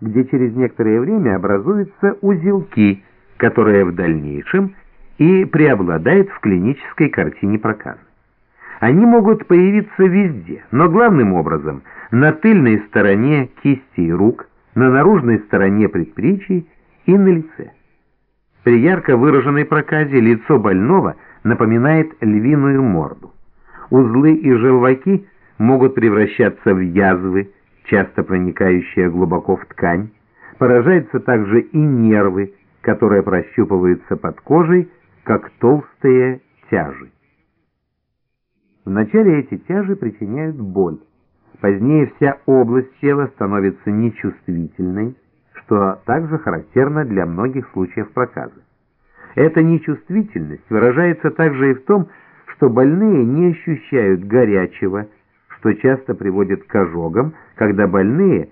где через некоторое время образуются узелки, которые в дальнейшем и преобладают в клинической картине проказа. Они могут появиться везде, но главным образом на тыльной стороне кисти и рук, на наружной стороне предплечий и на лице. При ярко выраженной проказе лицо больного напоминает львиную морду. Узлы и желваки могут превращаться в язвы, часто проникающие глубоко в ткань. Поражаются также и нервы, которые прощупываются под кожей, как толстые тяжи. Вначале эти тяжи причиняют боль. Позднее вся область тела становится нечувствительной, что также характерно для многих случаев проказа. Эта нечувствительность выражается также и в том, что больные не ощущают горячего, что часто приводит к ожогам, когда больные,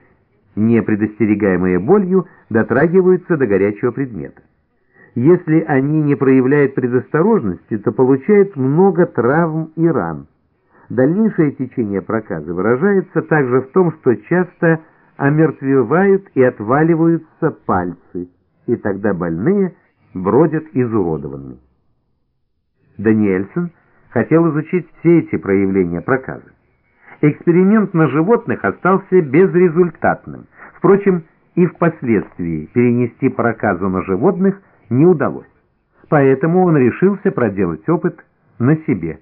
не предостерегаемые болью, дотрагиваются до горячего предмета. Если они не проявляют предосторожности, то получают много травм и ран. Дальнейшее течение проказа выражается также в том, что часто омертвевают и отваливаются пальцы, и тогда больные бродят изуродованными. Даниэльсон хотел изучить все эти проявления проказа. Эксперимент на животных остался безрезультатным. Впрочем, и впоследствии перенести проказу на животных – не удалось. Поэтому он решился проделать опыт на себе.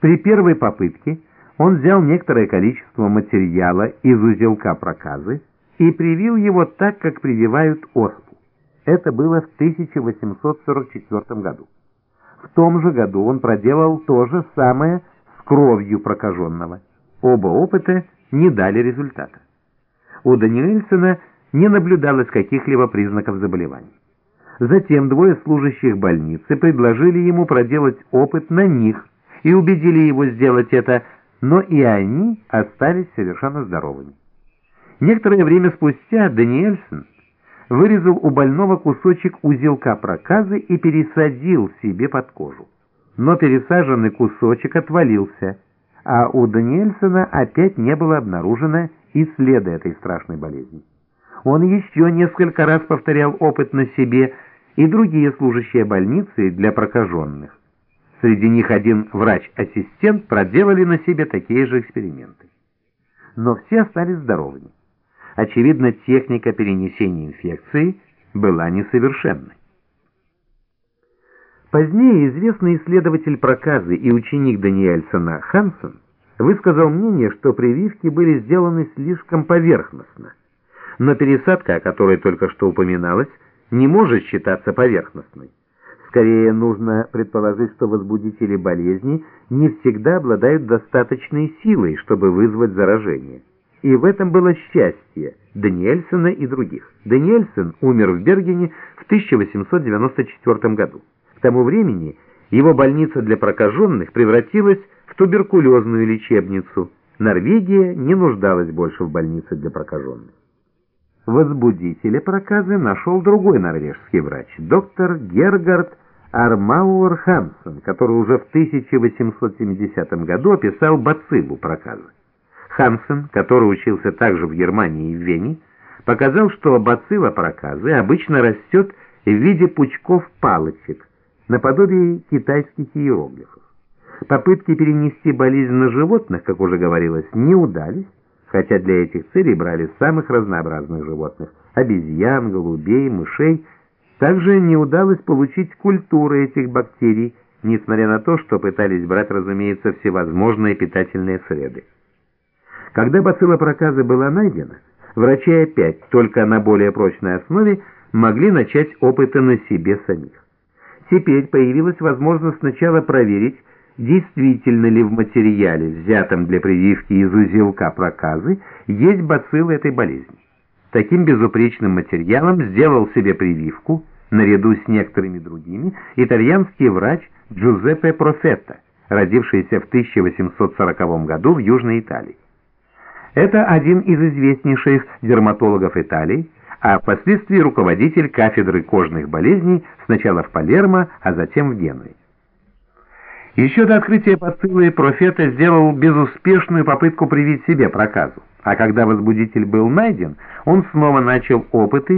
При первой попытке он взял некоторое количество материала из узелка проказы и привил его так, как прививают оспу. Это было в 1844 году. В том же году он проделал то же самое с кровью прокаженного. Оба опыта не дали результата. У Даниэльсона не наблюдалось каких-либо признаков заболеваний. Затем двое служащих больницы предложили ему проделать опыт на них и убедили его сделать это, но и они остались совершенно здоровыми. Некоторое время спустя Даниэльсон вырезал у больного кусочек узелка проказы и пересадил себе под кожу. Но пересаженный кусочек отвалился, а у Даниэльсона опять не было обнаружено и следа этой страшной болезни. Он еще несколько раз повторял опыт на себе, и другие служащие больницы для прокаженных. Среди них один врач-ассистент проделали на себе такие же эксперименты. Но все остались здоровыми. Очевидно, техника перенесения инфекции была несовершенной. Позднее известный исследователь проказы и ученик Даниэльсона Хансен высказал мнение, что прививки были сделаны слишком поверхностно, но пересадка, о которой только что упоминалось, не может считаться поверхностной. Скорее нужно предположить, что возбудители болезни не всегда обладают достаточной силой, чтобы вызвать заражение. И в этом было счастье Даниэльсона и других. Даниэльсон умер в Бергене в 1894 году. К тому времени его больница для прокаженных превратилась в туберкулезную лечебницу. Норвегия не нуждалась больше в больнице для прокаженных. Возбудителя проказы нашел другой норвежский врач, доктор Гергард Армауэр Хансен, который уже в 1870 году описал бациллу проказы. Хансен, который учился также в Германии и в Вене, показал, что бацилла проказы обычно растет в виде пучков палочек, наподобие китайских иероглифов. Попытки перенести болезнь на животных, как уже говорилось, не удались, хотя для этих целей брали самых разнообразных животных – обезьян, голубей, мышей. Также не удалось получить культуры этих бактерий, несмотря на то, что пытались брать, разумеется, всевозможные питательные среды. Когда бацилла проказы была найдена, врачи опять, только на более прочной основе, могли начать опыты на себе самих. Теперь появилась возможность сначала проверить, действительно ли в материале, взятом для прививки из узелка проказы, есть бациллы этой болезни. Таким безупречным материалом сделал себе прививку, наряду с некоторыми другими, итальянский врач Джузеппе Профетто, родившийся в 1840 году в Южной Италии. Это один из известнейших дерматологов Италии, а впоследствии руководитель кафедры кожных болезней сначала в Палермо, а затем в Генуе. Еще до открытия бациллы профета сделал безуспешную попытку привить себе проказу. А когда возбудитель был найден, он снова начал опыты